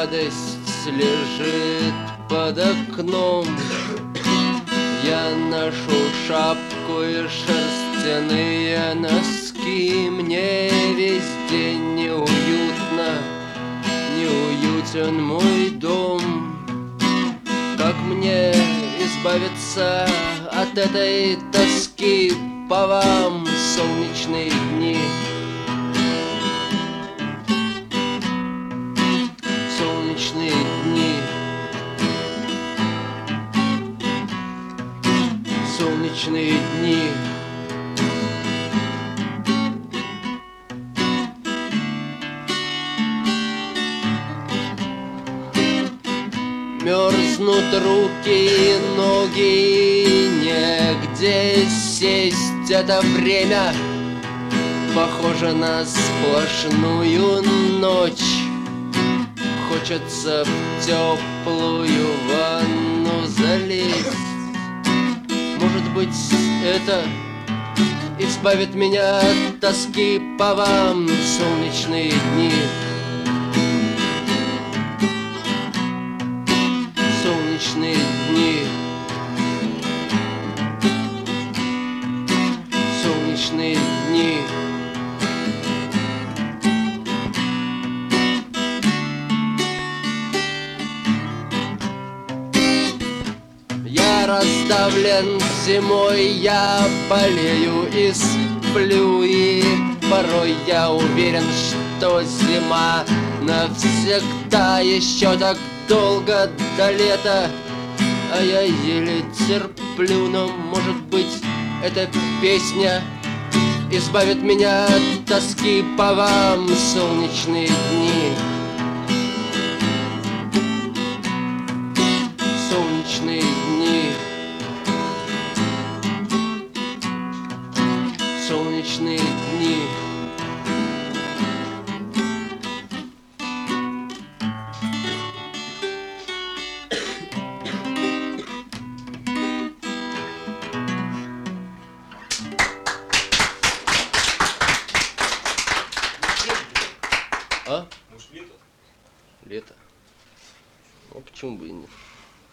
гадость лежит под окном. Я ношу шапку и шерстяные носки. Мне весь день неуютно, неуютен мой дом. Как мне избавиться от этой тоски По вам солнечные дни Солнечные дни. Солнечные дни. Мерзнут руки и ноги, негде сесть это время. Похоже на сплошную ночь Хочется в теплую ванну залезть. Может быть это избавит меня от тоски по вам солнечные дни Раздавлен зимой, я болею и сплю. И порой я уверен, что зима навсегда. Еще так долго до лета А я еле терплю, но может быть эта песня Избавит меня от тоски по вам. Солнечные дни А? Может, лето? Лето. Ну почему бы и нет?